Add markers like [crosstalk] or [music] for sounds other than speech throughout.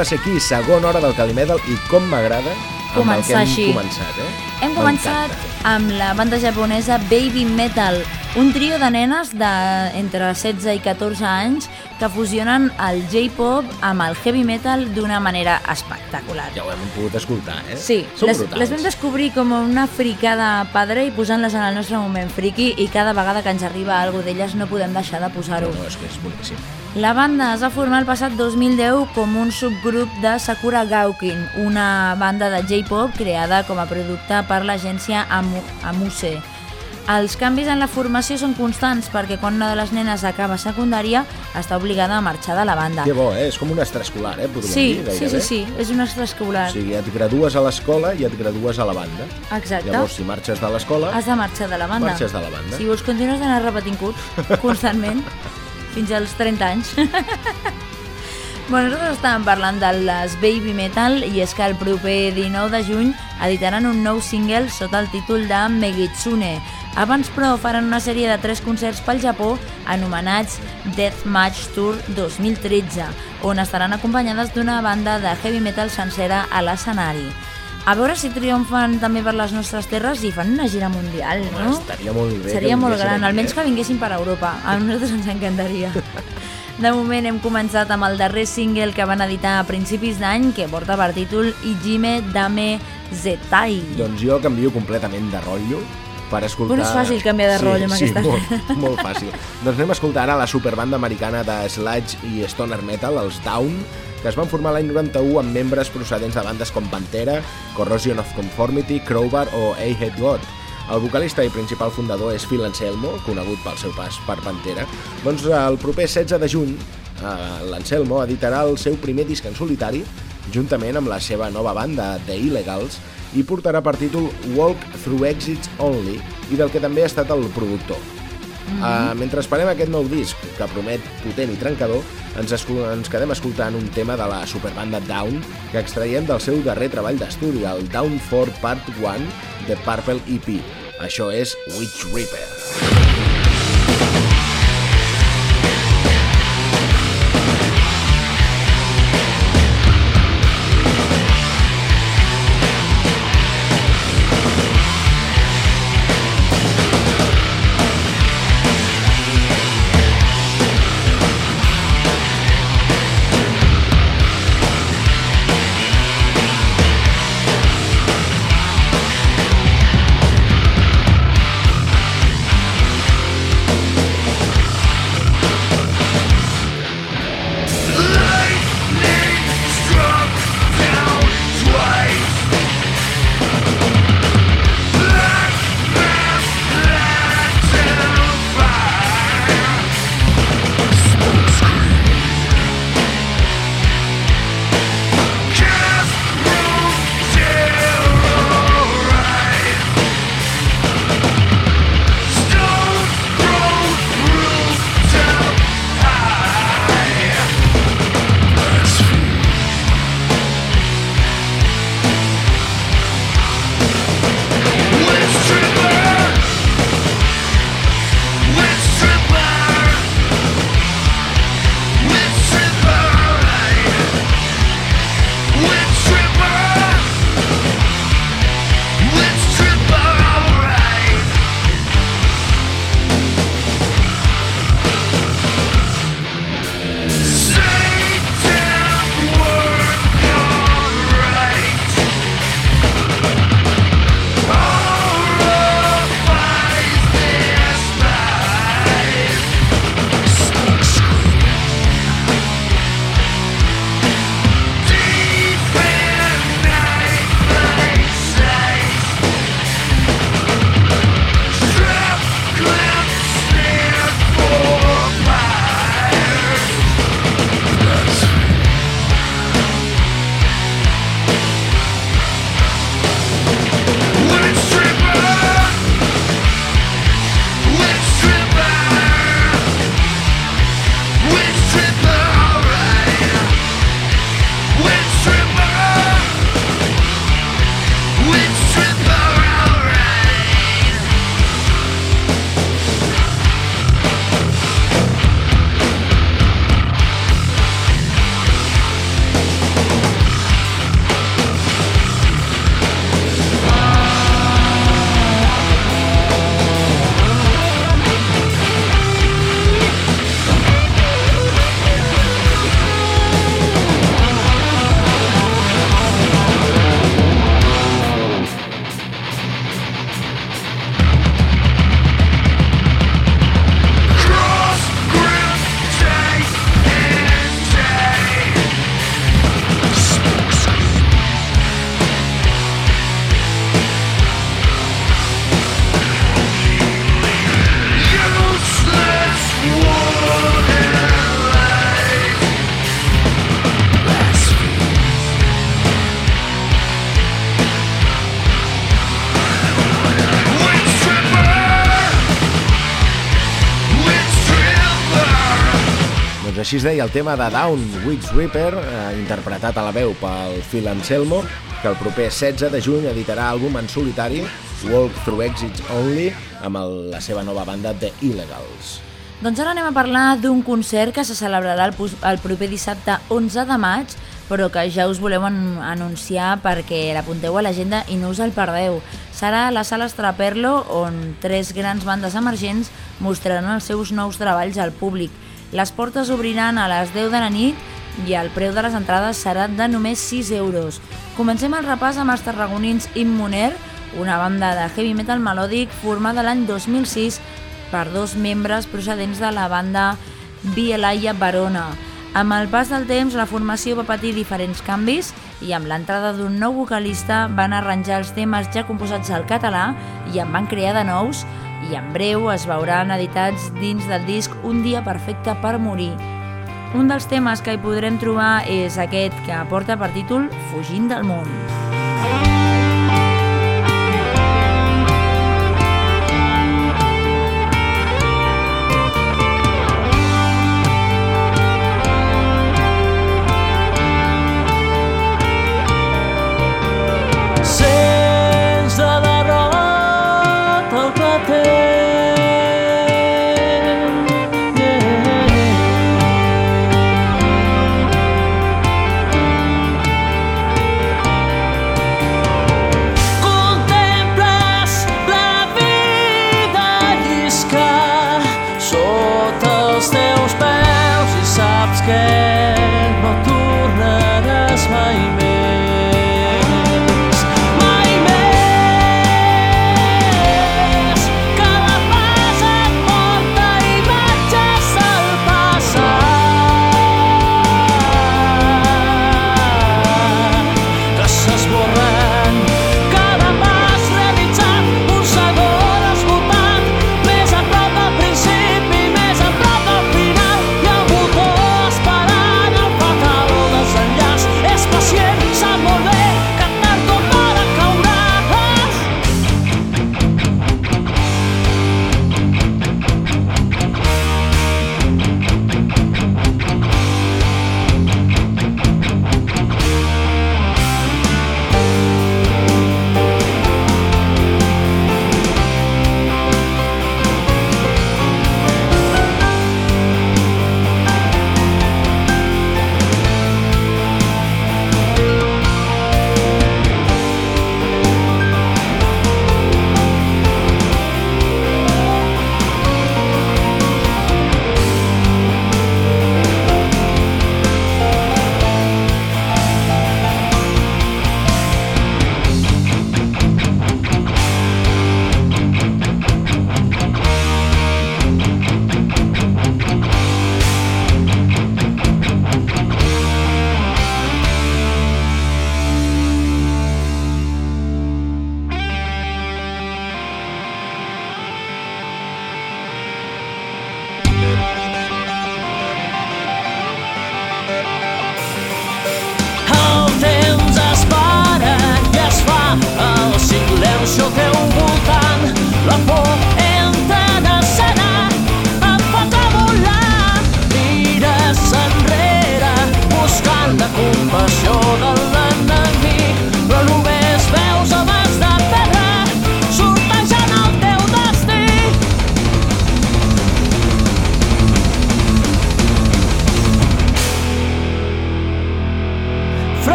Ja tornem a ser aquí, segona hora del Calimedal, i com m'agrada amb el que hem així. començat, eh? Hem començat amb la banda japonesa Baby Metal, un trio de nenes de entre 16 i 14 anys que fusionen el J-pop amb el heavy metal d'una manera espectacular. Ja ho hem pogut escoltar, eh? Sí, Són les, brutals. les vam descobrir com una fricada padre i posant-les en el nostre moment friki i cada vegada que ens arriba alguna d'elles no podem deixar de posar-ho. No, no, és que és boníssim. La banda es va formar el passat 2010 com un subgrup de Sakura Gaukin, una banda de J-pop creada com a producte per l'agència Amu Amuse. Els canvis en la formació són constants perquè quan una de les nenes acaba secundària està obligada a marxar de la banda. Que bo, eh? És com un extraescolar, eh? Podríem Sí, dir, sí, sí, sí, és un extraescolar. O sigui, et gradues a l'escola i et gradues a la banda. Exacte. Llavors, si marxes de l'escola, Has de marxar de la banda. marxes de la banda. Si vols continues d'anar repetint curs constantment [laughs] fins als 30 anys. [laughs] bueno, nosaltres estàvem parlant de les Baby Metal i és que el proper 19 de juny editaran un nou single sota el títol de Megitsune. Abans, però, faran una sèrie de tres concerts pel Japó anomenats Deathmatch Tour 2013, on estaran acompanyades d'una banda de heavy metal sencera a l'escenari. A veure si triomfen també per les nostres terres i fan una gira mundial, no? Estaria molt bé. Seria molt gran, almenys eh? que vinguessin per Europa. A nosaltres ens encantaria. [laughs] De moment hem començat amb el darrer single que van editar a principis d'any, que porta per títol Ijime Dame Zetai. Doncs jo canvio completament de rotllo per escoltar... Bueno, és fàcil canviar de sí, rotllo amb sí, aquesta- molt, [laughs] molt fàcil. doncs anem a escoltar ara la superbanda americana de sludge i stoner metal, els Down, que es van formar l'any 91 amb membres procedents de bandes com Pantera, Corrosion of Conformity, Crowbar o A-Head God. El vocalista i principal fundador és Phil Anselmo, conegut pel seu pas per Pantera. Doncs el proper 16 de juny, eh, l'Anselmo editarà el seu primer disc en solitari, juntament amb la seva nova banda, The Illegals, i portarà per títol Walk Through Exits Only, i del que també ha estat el productor. Uh, mentre esperem aquest nou disc, que promet potent i trencador, ens, ens quedem escoltant un tema de la superbanda Down que extraiem del seu darrer treball d'estudi, el Down 4 Part 1 de Purple EP. Això és Witch Reaper. Així es deia el tema de Down, Witch Reaper, eh, interpretat a la veu pel Phil Anselmo, que el proper 16 de juny editarà àlbum en solitari, Walk Through Exits Only, amb el, la seva nova banda The Illegals. Doncs ara anem a parlar d'un concert que se celebrarà el, el proper dissabte 11 de maig, però que ja us volem an anunciar perquè l'apunteu a l'agenda i no us el perdeu. Serà a la sala Estraperlo, on tres grans bandes emergents mostraran els seus nous treballs al públic. Les portes obriran a les 10 de la nit i el preu de les entrades serà de només 6 euros. Comencem el repàs amb els tarragonins Immuner, una banda de heavy metal melòdic formada l'any 2006 per dos membres procedents de la banda Bielaya Barona. Amb el pas del temps, la formació va patir diferents canvis i amb l'entrada d'un nou vocalista van arranjar els temes ja composats al català i en van crear de nous i en breu es veuran editats dins del disc Un dia perfecte per morir, un dels temes que hi podrem trobar és aquest que porta per títol Fugint del món. Doncs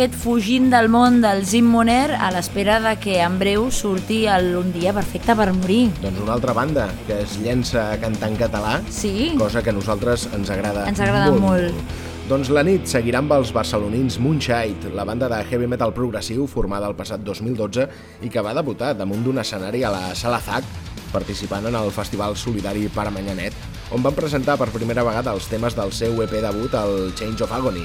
aquest fugint del món del Zim Moner a l'espera de que en breu surti el Un dia perfecte per morir. Doncs una altra banda que es llença a cantar en català, Sí, cosa que a nosaltres ens agrada Ens agrada molt. Doncs la nit seguirà amb els barcelonins Moonshite, la banda de heavy metal progressiu formada el passat 2012 i que va debutar damunt d'un escenari a la Sala ZAC participant en el Festival Solidari Paramanyanet, on van presentar per primera vegada els temes del seu EP debut, el Change of Agony.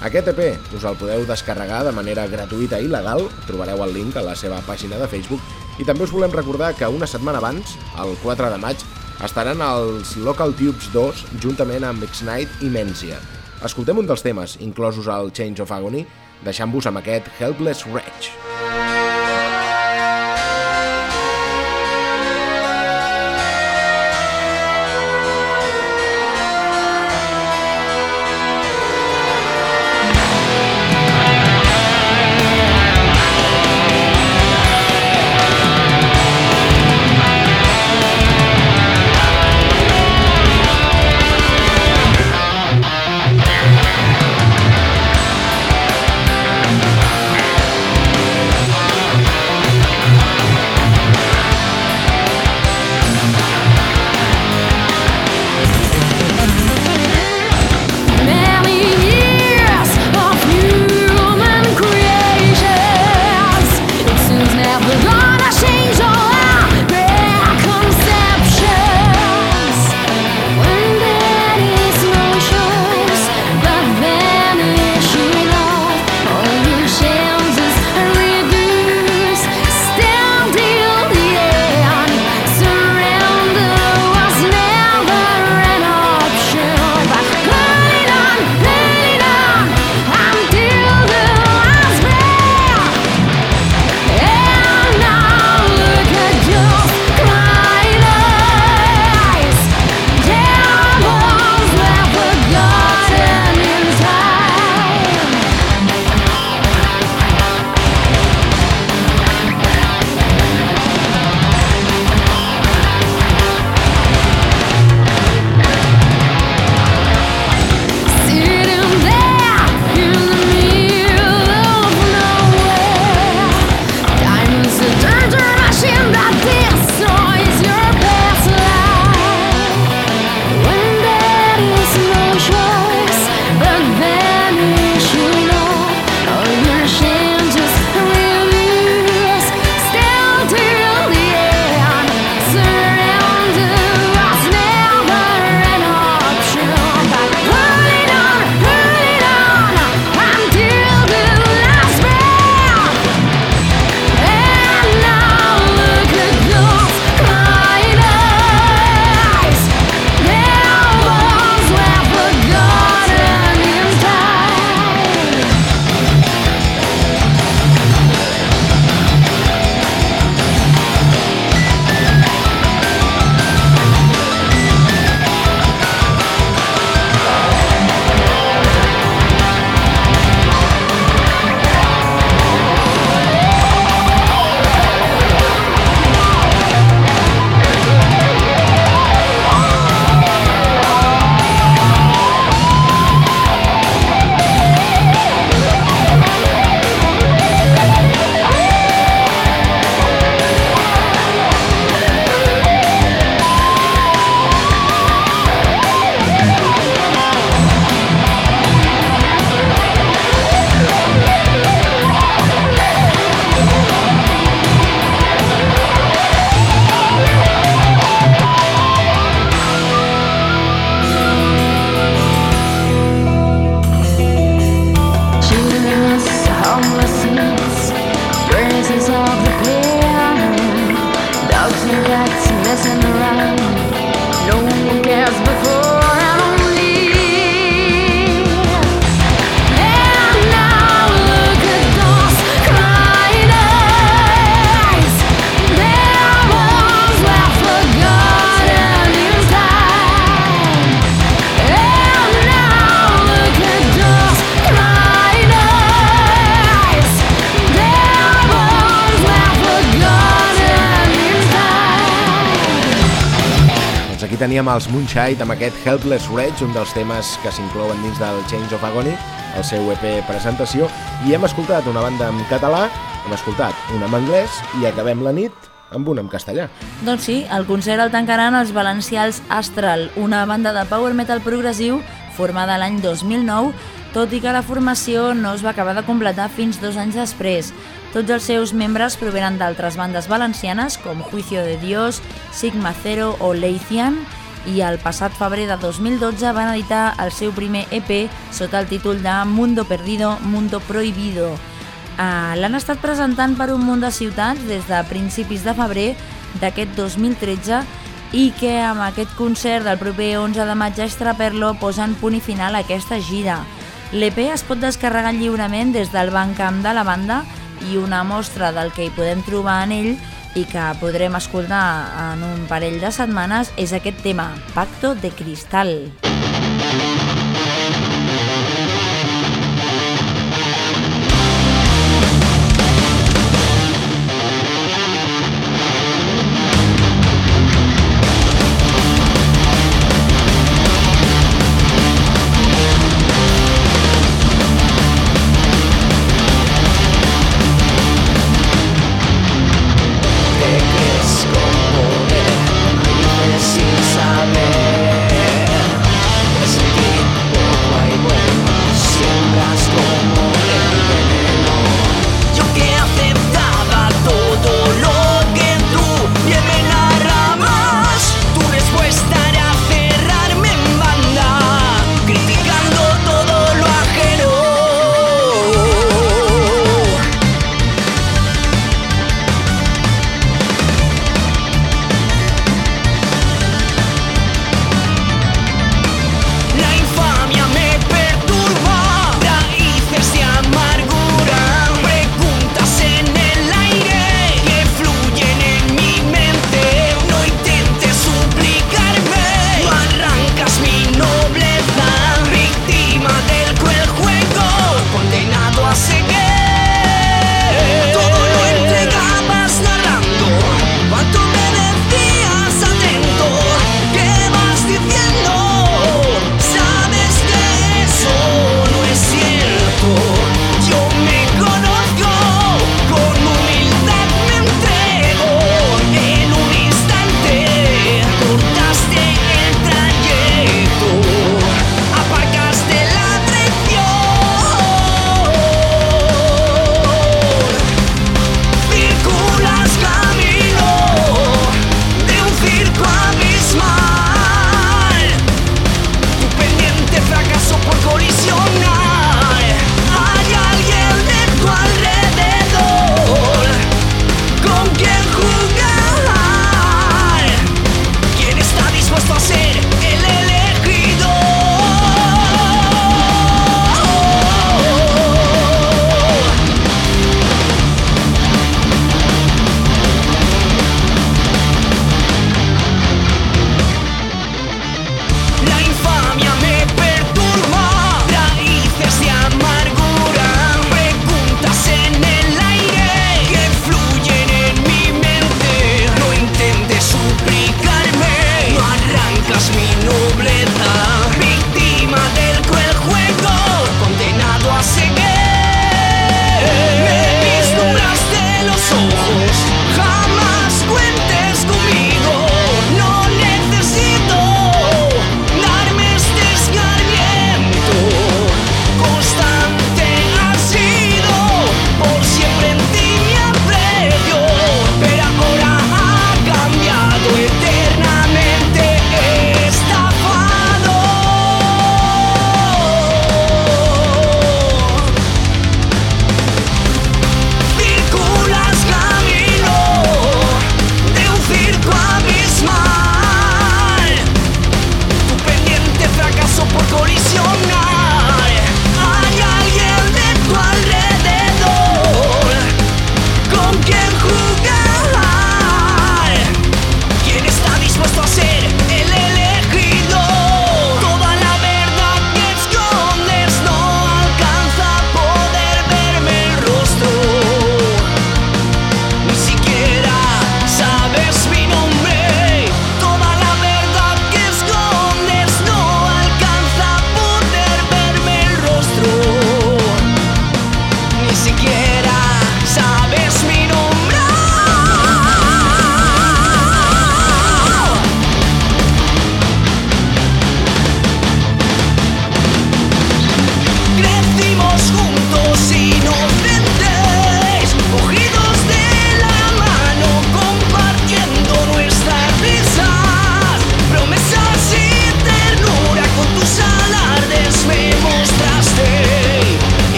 Aquest EP us el podeu descarregar de manera gratuïta i legal, trobareu el link a la seva pàgina de Facebook, i també us volem recordar que una setmana abans, el 4 de maig, estaran als Local Tubes 2 juntament amb X-Night i Mencia. Escoltem un dels temes, inclosos al Change of Agony, deixant-vos amb aquest Helpless Wretch. Helpless teníem els Moonshine amb aquest Helpless Rage, un dels temes que s'inclouen dins del Change of Agony, el seu EP presentació, i hem escoltat una banda en català, hem escoltat una en anglès i acabem la nit amb una en castellà. Doncs sí, el concert el tancaran els valencials Astral, una banda de power metal progressiu formada l'any 2009, tot i que la formació no es va acabar de completar fins dos anys després. Tots els seus membres provenen d'altres bandes valencianes com Juicio de Dios, Sigma Zero o Leithian, i el passat febrer de 2012 van editar el seu primer EP sota el títol de Mundo Perdido, Mundo Prohibido. Uh, L'han estat presentant per un munt de ciutats des de principis de febrer d'aquest 2013 i que amb aquest concert del proper 11 de maig a Estraperlo posen punt i final a aquesta gira. L'EP es pot descarregar lliurement des del Bandcamp de la banda i una mostra del que hi podem trobar en ell i que podrem escoltar en un parell de setmanes és aquest tema, Pacto de Cristal. Música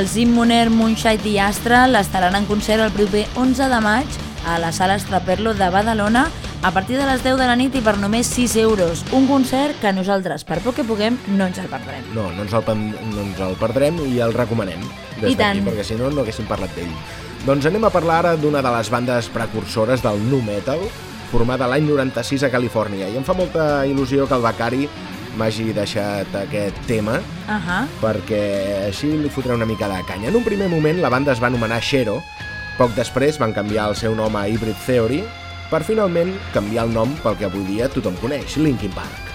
els Immuner, i Astral estaran en concert el proper 11 de maig a la sala Estraperlo de Badalona a partir de les 10 de la nit i per només 6 euros. Un concert que nosaltres, per poc que puguem, no ens el perdrem. No, no ens el, no ens el perdrem i el recomanem des d'aquí, perquè si no, no haguéssim parlat d'ell. Doncs anem a parlar ara d'una de les bandes precursores del nu metal, formada l'any 96 a Califòrnia. I em fa molta il·lusió que el Becari m'hagi deixat aquest tema, uh -huh. perquè així li fotré una mica de canya. En un primer moment la banda es va anomenar Xero, poc després van canviar el seu nom a Hybrid Theory, per finalment canviar el nom pel que avui dia tothom coneix, Linkin Park.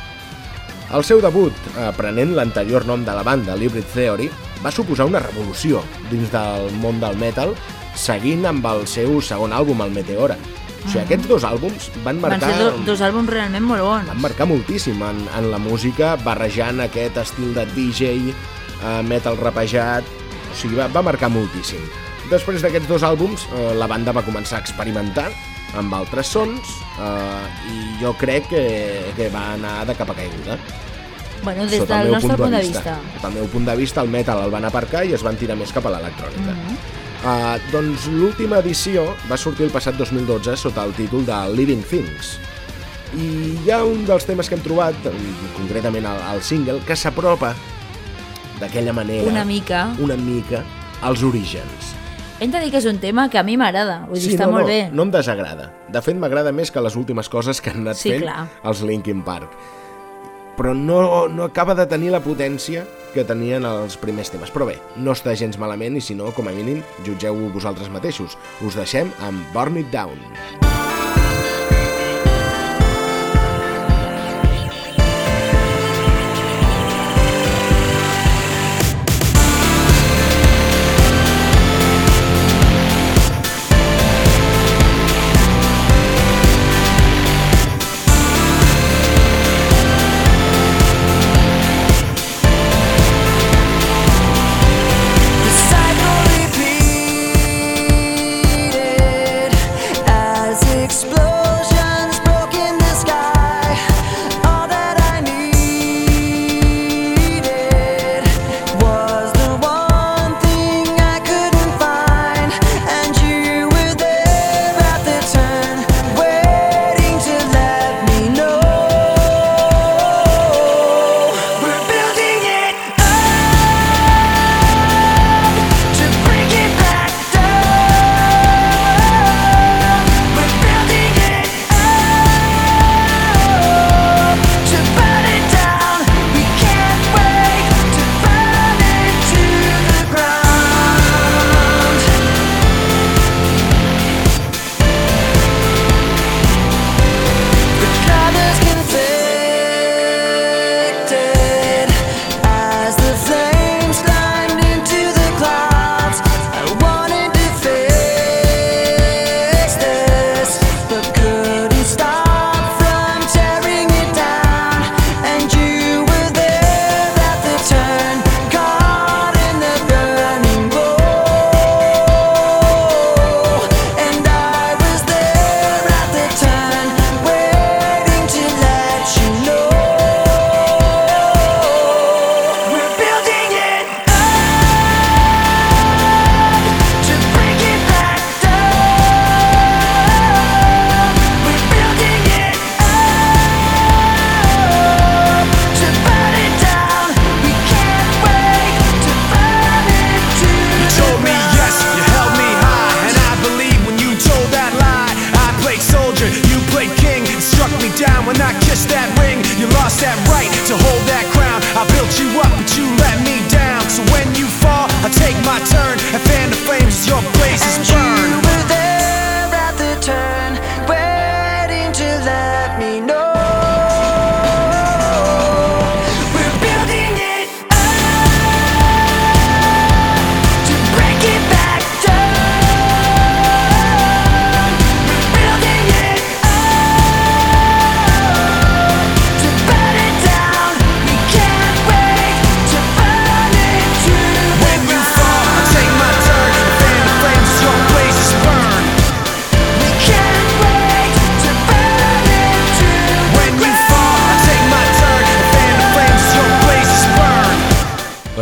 El seu debut, aprenent l'anterior nom de la banda, l'Hybrid Theory, va suposar una revolució dins del món del metal, seguint amb el seu segon àlbum, el Meteora. O sigui, aquests dos àlbums van marcar... Van ser do, dos àlbums realment molt bons. Van marcar moltíssim en, en la música, barrejant aquest estil de DJ, eh, metal rapejat... O sigui, va, va marcar moltíssim. Després d'aquests dos àlbums, eh, la banda va començar a experimentar amb altres sons eh, i jo crec que, que va anar de cap a caiguda. Bueno, des del nostre punt de vista. vista. Del meu punt de vista, el metal el van aparcar i es van tirar més cap a l'electrònica. Mm -hmm. Uh, doncs l'última edició va sortir el passat 2012 sota el títol de Living Things. I hi ha un dels temes que hem trobat, concretament el, el single, que s'apropa d'aquella manera... Una mica. Una mica als orígens. Hem de dir que és un tema que a mi m'agrada, vull dir, sí, està no, molt no, bé. No em desagrada. De fet, m'agrada més que les últimes coses que han anat sí, fent clar. els Linkin Park. Però no, no acaba de tenir la potència que tenien els primers temes. Però bé, no està gens malament i si no, com a mínim, jutgeu vosaltres mateixos. Us deixem amb Burn It Down.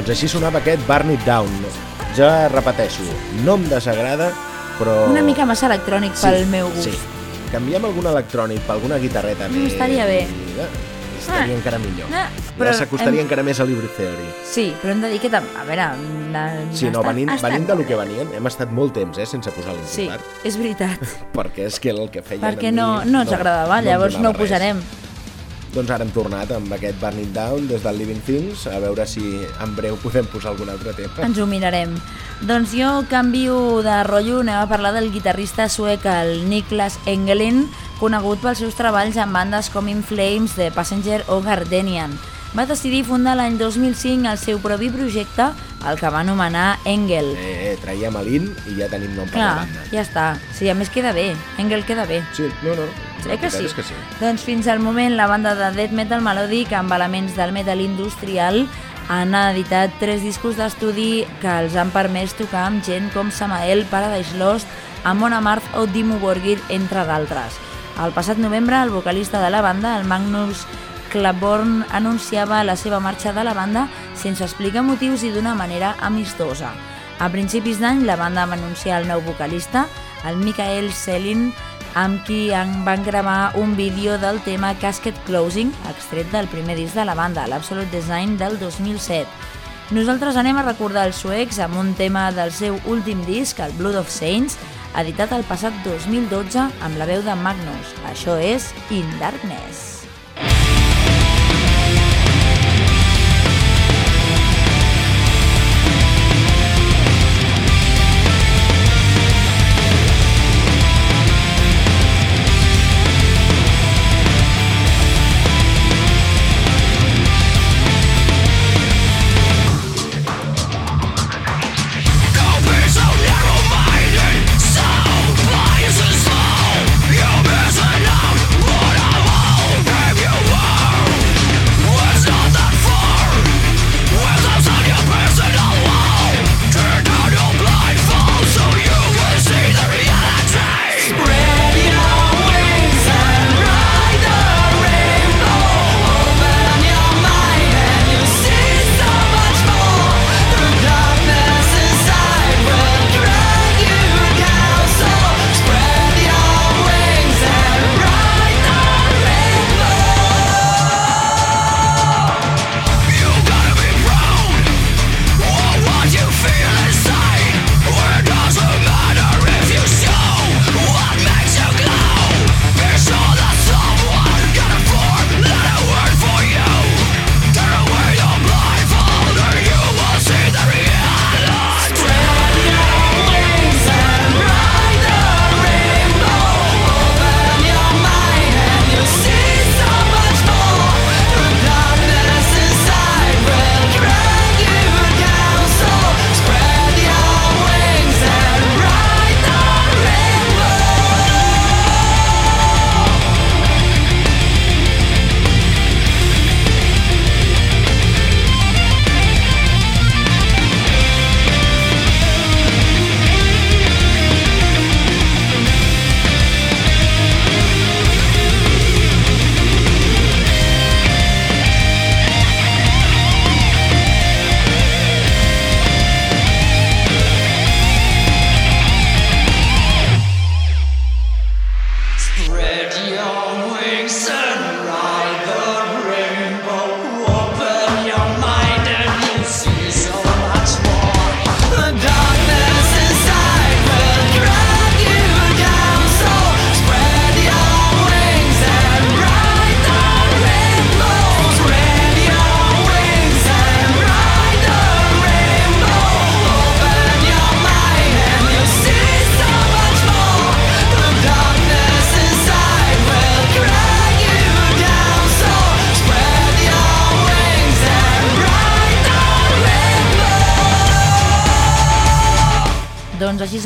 Doncs així sonava aquest Burn It Down. Ja repeteixo, no em desagrada, però... Una mica massa electrònic Sí, pel meu gust. Sí. Canviem algun electrònic per alguna guitarreta Mm, més... estaria bé. Eh, Estaria Ah. encara millor. Ah, Però però s'acostaria hem- encara més a Libre Theory. Sí, però hem de dir que... A veure... Na, Sí, no, venint, estat, venint de lo que venien, hem estat molt temps, eh, sense posar Sí, l'insultat. és veritat. [laughs] Perquè és que el que feien Perquè a mi no, no ens agradava, em llavors no ho res. Doncs ara hem tornat amb aquest Burning Down des del Living Things, a veure si en breu podem posar algun altre tema. Ens ho mirarem. Doncs jo canvio de rotllo, anem a parlar del guitarrista suec, el Niklas Engelin, conegut pels seus treballs amb bandes com In Flames, The Passenger o Gardenian. Va decidir fundar l'any 2005 el seu propi projecte, el que va anomenar Engel. Eh, eh, traiem a l'In i ja tenim nom per la Clar, banda. ja està. Sí, a més queda bé. Engel queda bé. Sí, no, no. Eh que sí? Que sí. Doncs fins al moment la banda de death metal melòdic amb elements del metal industrial han editat tres discos d'estudi que els han permès tocar amb gent com Samael, Paradise Lost, Amon Amarth o Dimmu Borgir, entre d'altres. El passat novembre, el vocalista de la banda, el Magnus Claborn, anunciava la seva marxa de la banda sense explicar motius i d'una manera amistosa. A principis d'any, la banda va anunciar el nou vocalista, el Michael Selin, amb qui van gravar un vídeo del tema Casket Closing, extret del primer disc de la banda, l'Absolute Design del 2007. Nosaltres anem a recordar els suecs amb un tema del seu últim disc, el Blood of Saints, editat el passat 2012 amb la veu de Magnus. Això és In Darkness.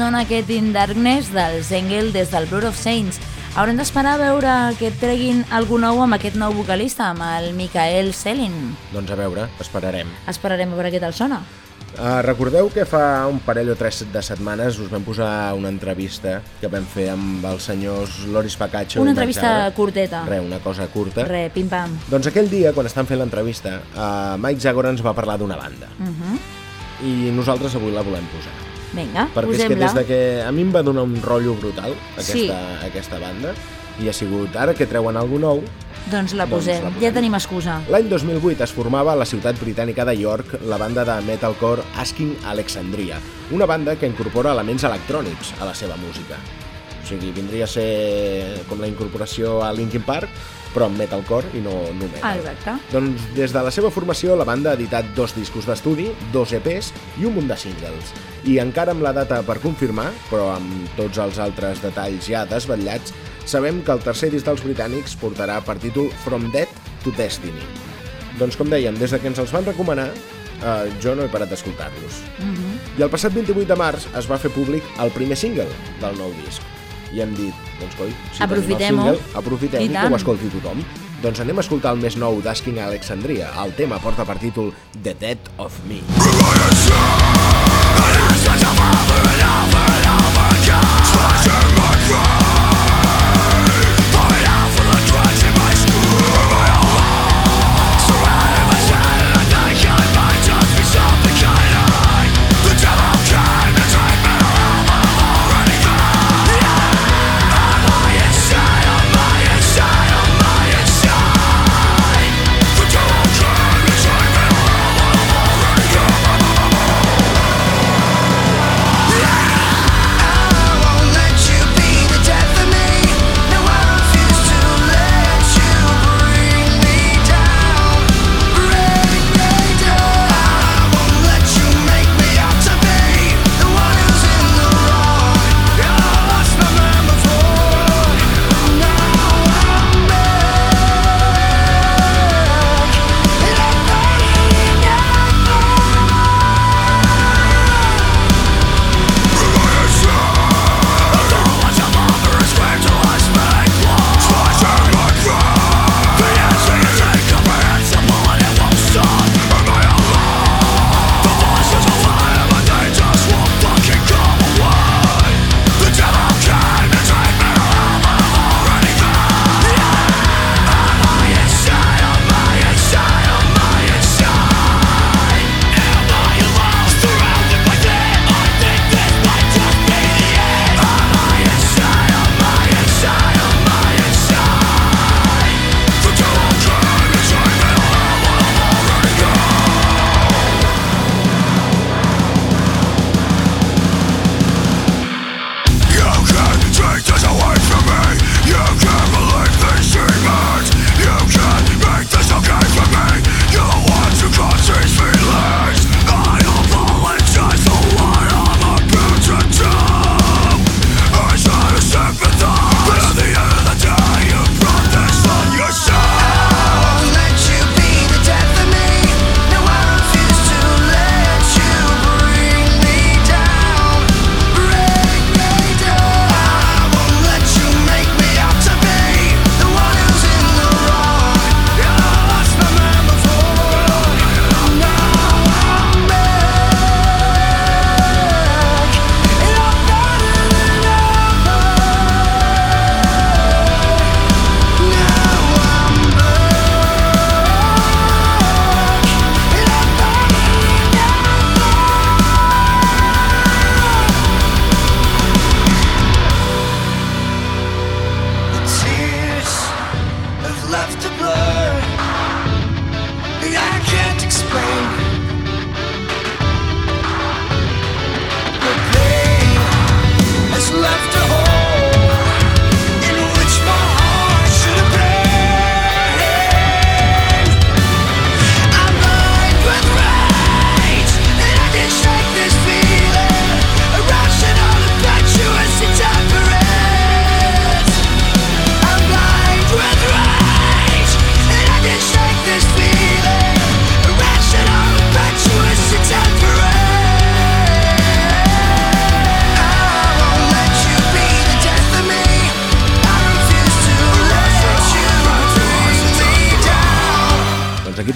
Sona aquest In Darkness dels Engel des del Blood of Saints. Haurem d'esperar a veure que treguin algú nou amb aquest nou vocalista, amb el Michael Selin. Doncs a veure, esperarem. Esperarem a veure què tal sona. Uh, recordeu que fa un parell o tres de setmanes us vam posar una entrevista que vam fer amb els senyors Loris Pacaccio Una Mike entrevista Jagger. curteta. Re, una cosa curta. Re, pim-pam. Doncs aquell dia, quan estan fent l'entrevista, uh, Mike Jagger ens va parlar d'una banda. Uh -huh. I nosaltres avui la volem posar. Vinga, Perquè és que des de que a mi em va donar un rotllo brutal aquesta, Sí. aquesta banda i ha sigut ara que treuen algú nou Doncs la Doncs posem. la posem. Ja tenim excusa. L'any 2008 es formava a la ciutat britànica de York la banda de metalcore Asking Alexandria, una banda que incorpora elements electrònics a la seva música. O sigui, vindria a ser com la incorporació a Linkin Park, però amb metalcore i no, no metal. Exacte. Doncs des de la seva formació la banda ha editat dos discos d'estudi, dos EPs i un munt de singles. I encara amb la data per confirmar, però amb tots els altres detalls ja desvetllats, sabem que el tercer disc dels britànics portarà per títol From Dead to Destiny. Doncs com dèiem, des de que ens els van recomanar, eh, jo no he parat d'escoltar-los. Uh I el passat 28 de març es va fer públic el primer single del nou disc. I hem dit, doncs coi, si tenim el single, aprofitem I i, que ho escolti tothom. Doncs anem a escoltar el més nou d'Asking Alexandria. El tema porta per títol The Dead of Me. I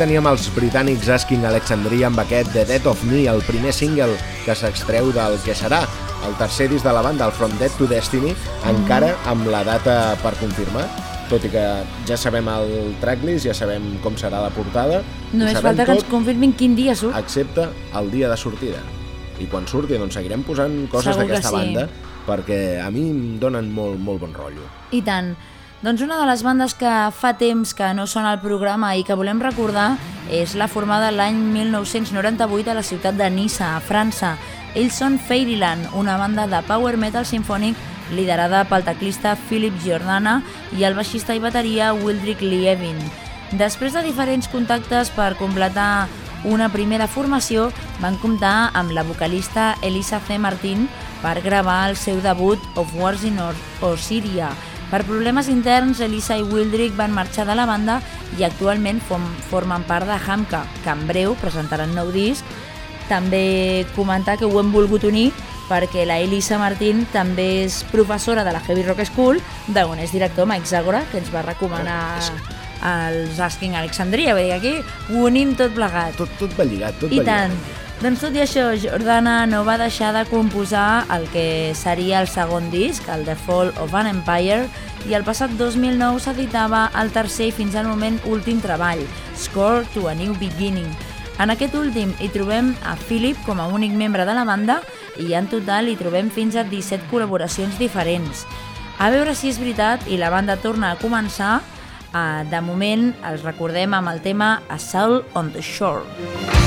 teníem els britànics Asking Alexandria amb aquest The Death of Me, el primer single que s'extreu del que serà el tercer disc de la banda, el From Dead to Destiny, encara amb la data per confirmar, tot i que ja sabem el tracklist, ja sabem com serà la portada. Només falta que ens confirmin quin dia surt. Excepte el dia de sortida. I quan surti, doncs seguirem posant coses d'aquesta sí. banda, perquè a mi em donen molt, molt bon rotllo. I tant. Doncs una de les bandes que fa temps que no són al programa i que volem recordar és la formada l'any 1998 a la ciutat de Nissa, a França. Ells són Fairyland, una banda de power metal sinfònic liderada pel teclista Philip Giordana i el baixista i bateria Wildrick Lievin. Després de diferents contactes per completar una primera formació, van comptar amb la vocalista Elisa C. Martin per gravar el seu debut Of Wars in Osiria. Per problemes interns, Elisa i Wildrick van marxar de la banda i actualment formen part de Hamka, que en breu presentaran nou disc també comentar que ho hem volgut unir perquè la Elisa Martín també és professora de la Heavy Rock School, d'on és director Mike Zagora, que ens va recomanar els Asking Alexandria. Vull dir, aquí ho unim tot plegat. Tot, tot va lligat, tot I va tant. Lligat. Doncs tot i això, Jordana no va deixar de composar el que seria el segon disc, el The Fall of an Empire, i el passat 2009 s'editava el tercer i fins al moment últim treball, Score to a New Beginning, en aquest últim hi trobem a Philip com a únic membre de la banda i en total hi trobem fins a 17 col·laboracions diferents. A veure si és veritat i la banda torna a començar, eh, de moment els recordem amb el tema Assault on the Shore.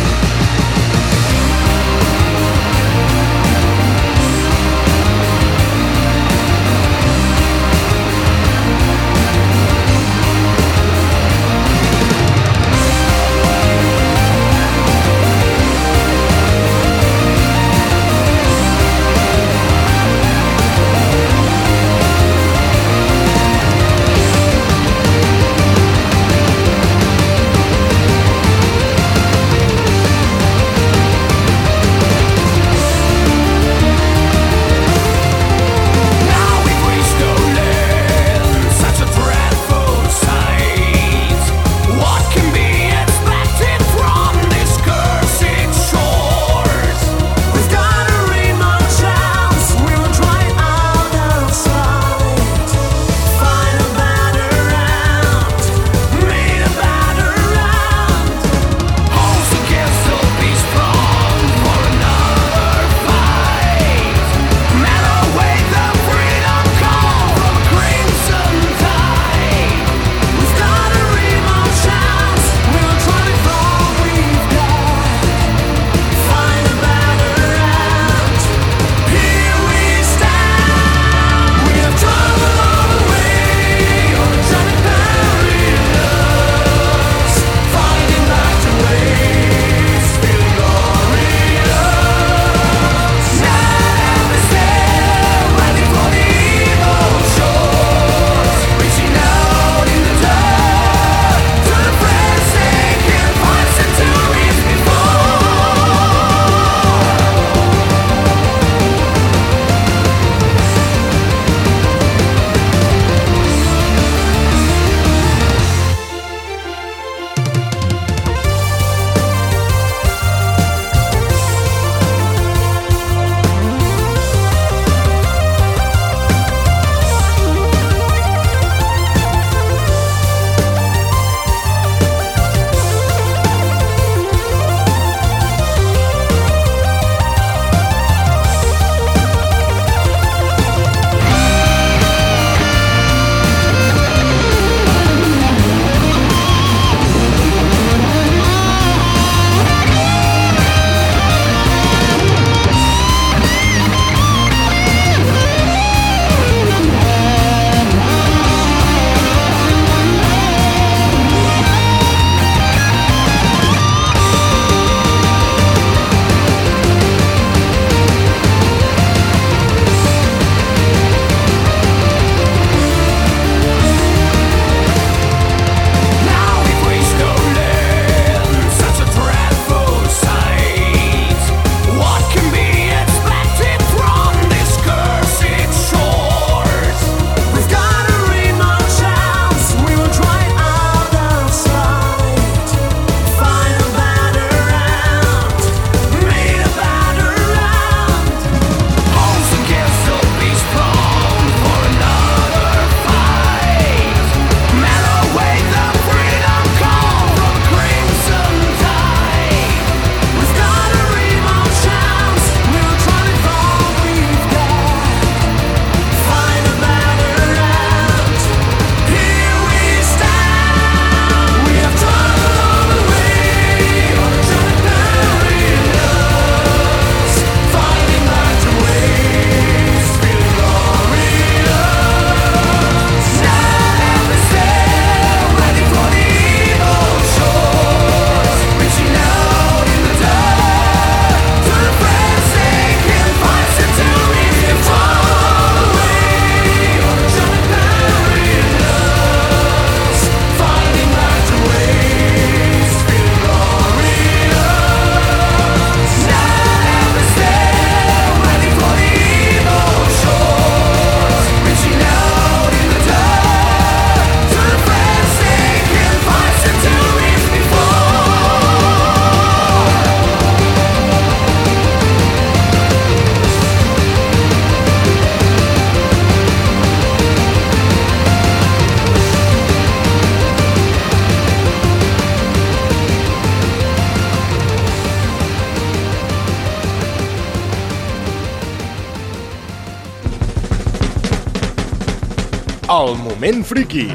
Moment friki.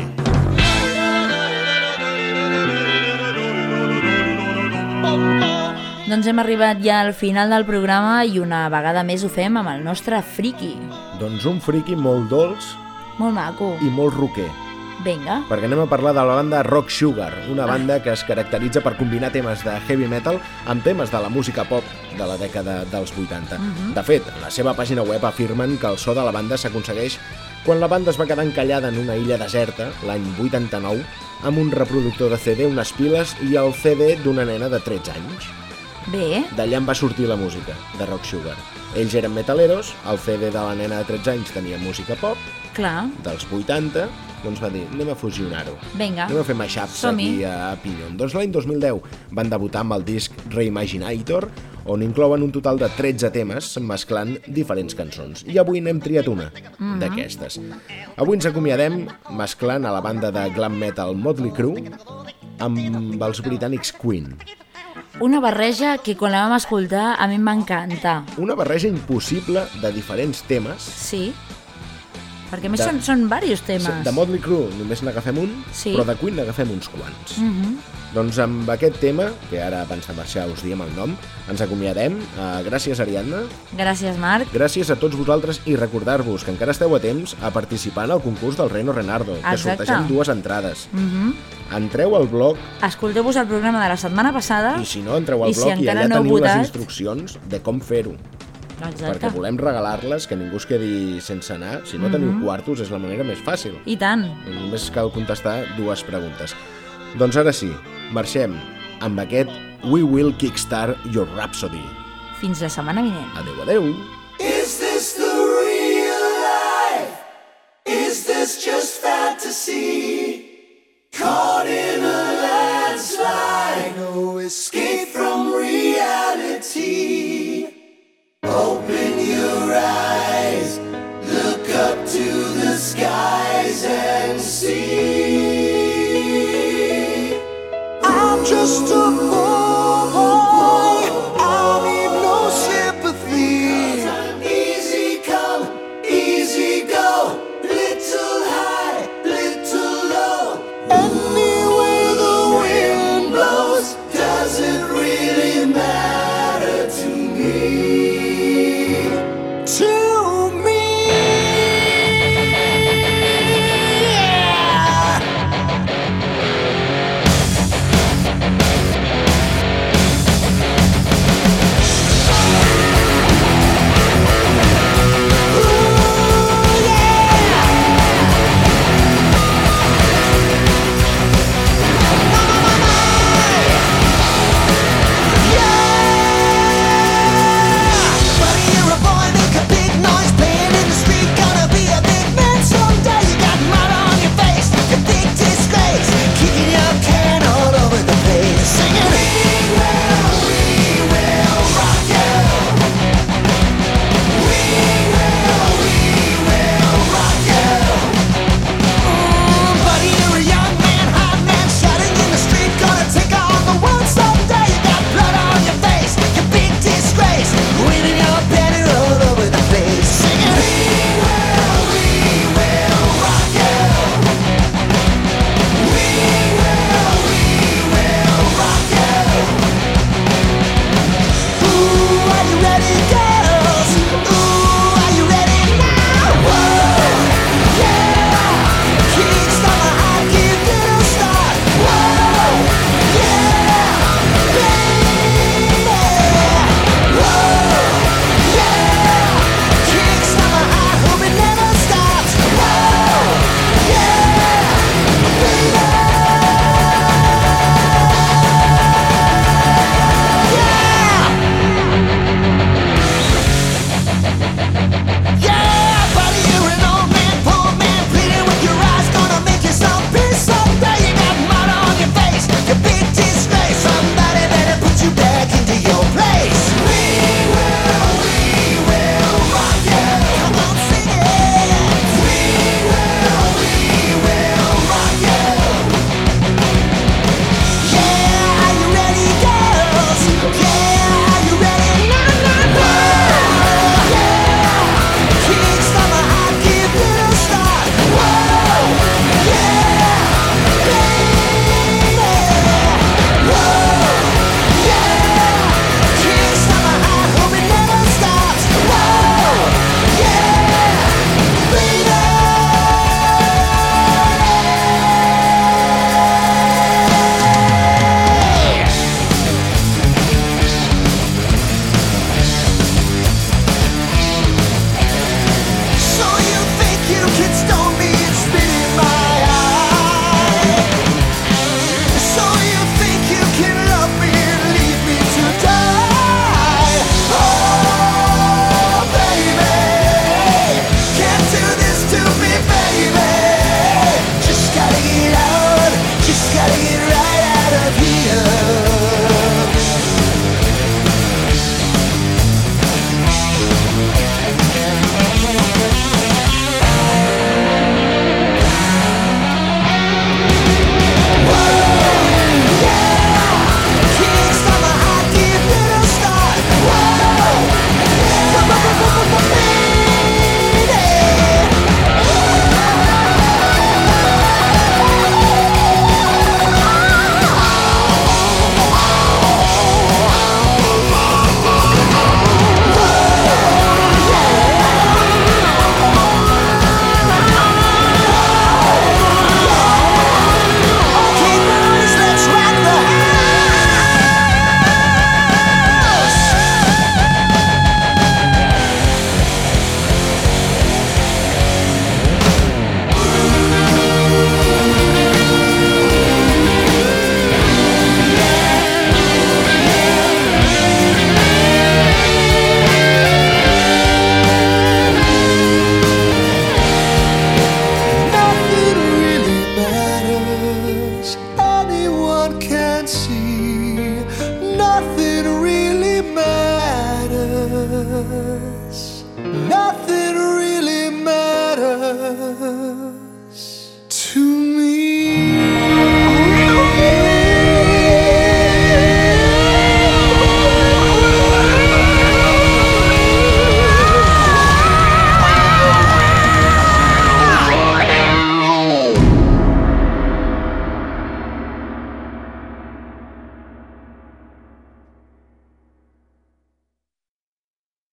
Doncs hem arribat ja al final del programa i una vegada més ho fem amb el nostre friki. Doncs un friki molt dolç Molt maco. i molt roquer. Vinga. perquè anem a parlar de la banda Rock Sugar, una banda que es caracteritza per combinar temes de heavy metal amb temes de la música pop de la dècada dels 80. De fet, en la seva pàgina web afirmen que el so de la banda s'aconsegueix quan la banda es va quedar encallada en una illa deserta l'any 89 amb un reproductor de CD, unes piles i el CD d'una nena de 13 anys. Bé, D'allà en va sortir la música, de Rock Sugar. Ells eren metaleros, el CD de la nena de 13 anys tenia música pop, clar. dels 80, doncs va dir, anem a fusionar-ho. Vinga. Anem a fer mashups aquí a Pinyon. Doncs l'any 2010 van debutar amb el disc Reimaginator, on inclouen un total de 13 temes mesclant diferents cançons. I avui n'hem triat una Mhm. d'aquestes. Avui ens acomiadem mesclant a la banda de glam metal Motley Crue amb els britànics Queen. Una barreja que quan la vam escoltar a mi encantar. Una barreja impossible de diferents temes. Sí. Perquè més De- són, són diversos temes. De Motley Crue només n'agafem un, Sí. però de Queen n'agafem uns quants. Mhm. Doncs amb aquest tema, que ara abans de marxar us diem el nom, ens acomiadem. Uh, gràcies, Ariadna. Gràcies, Marc. Gràcies a tots vosaltres i recordar-vos que encara esteu a temps a participar en el concurs del Reino Renardo, que Exacte. sortegem dues entrades. Mhm. Entreu al blog Escolteu-vos el programa de la setmana passada. i si no, entreu al I si blog i encara allà no teniu les votat- instruccions de com fer-ho. Exacte. Perquè volem regalar-les, que ningú es quedi sense anar. Si no teniu Mhm. quartos és la manera més fàcil. I tant. Només cal contestar dues preguntes. Doncs ara sí, marxem amb aquest We Will Kickstart Your Rhapsody. Fins la setmana vinent. Adeu, adeu. Is this the real life? Is this just fantasy? Caught in a landslide, no escape.